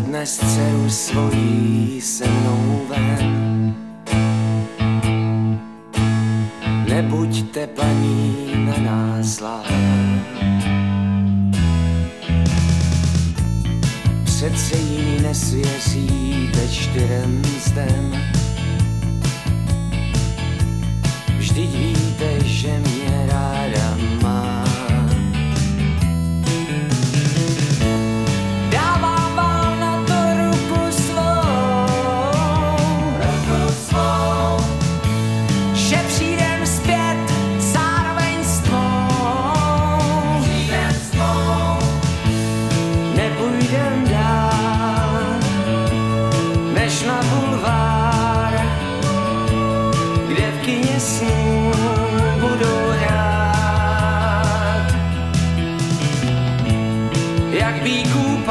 vynést dceru svojí se mnou ven. Nebuďte paní na nás zlá. Přece jiný nesvěříte čtyřem zdem. Vždyť víte, na bulvár, kde v kyně snů budou hrát. Jak bíků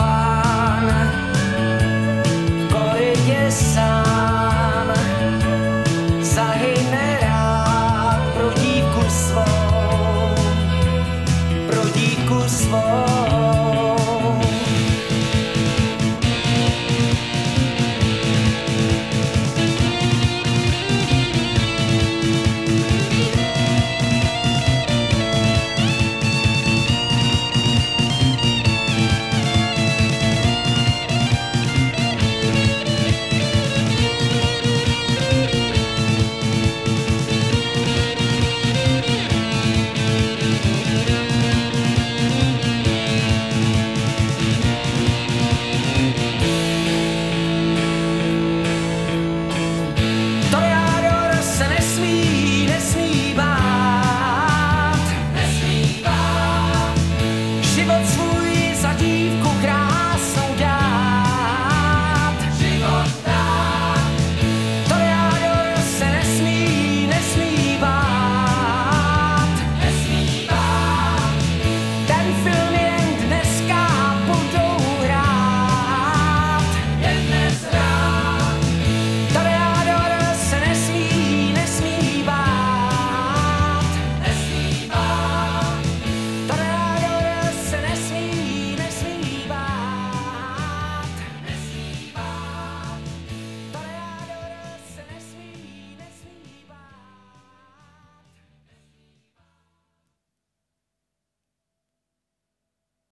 feel me